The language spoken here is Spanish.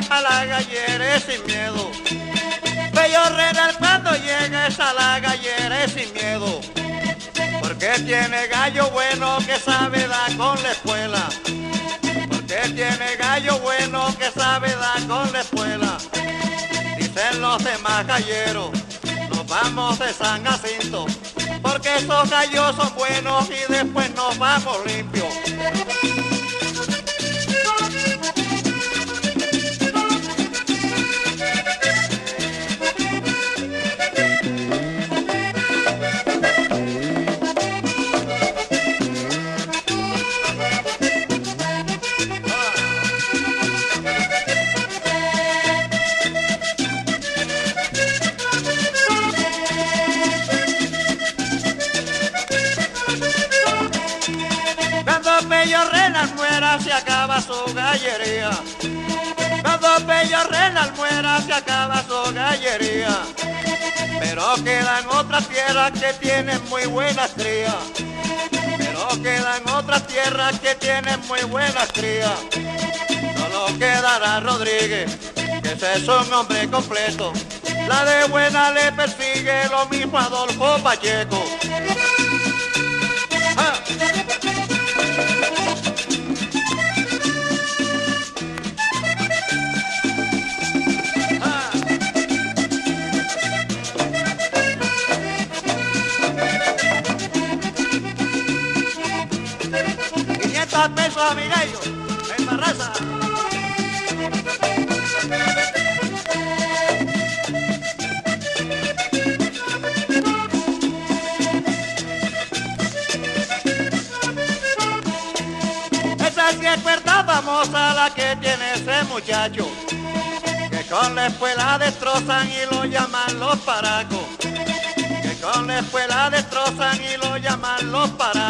la gallera sin miedo. Bello renal cuando llegues a la gallera sin miedo. Porque tiene gallo bueno que sabe dar con la escuela. Porque tiene gallo bueno que sabe dar con la escuela. Dicen los demás galleros, nos vamos de San Jacinto. Porque esos gallos son buenos y después nos vamos limpios. Se acaba su gallería. Cuando Pello Renal muera se acaba su gallería. Pero quedan otras tierras que tienen muy buenas crías. Pero quedan otras tierras que tienen muy buenas crías. Solo quedará Rodríguez, que ese es un hombre completo. La de buena le persigue lo mismo Adolfo Pacheco. 500 pesos a mi gallo, en Barraza. Esa sí es verdad famosa la que tiene ese muchacho, que con la escuela destrozan y lo llaman los paracos. Que con la escuela destrozan y lo llaman los paracos.